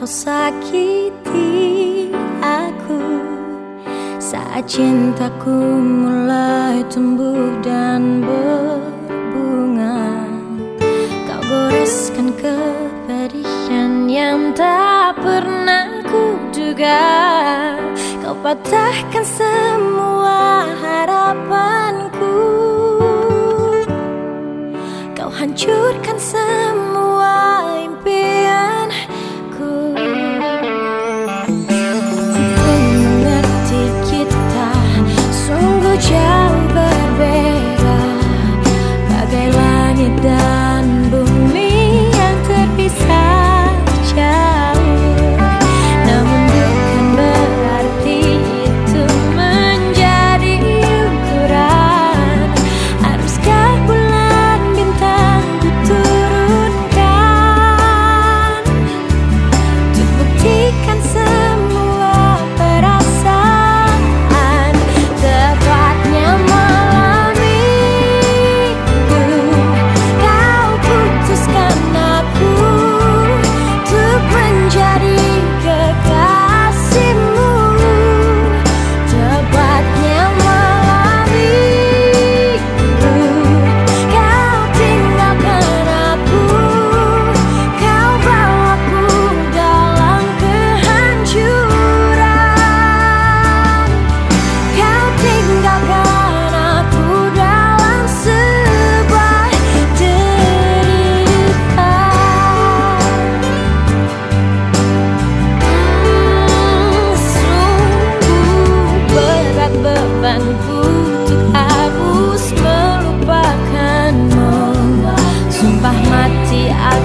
kau sakiti aku Saat cintaku mulai tumbuh dan berbunga. Kau goreskan kepedihan yang tak pernah kuduga. Kau patahkan semua harapanku See. I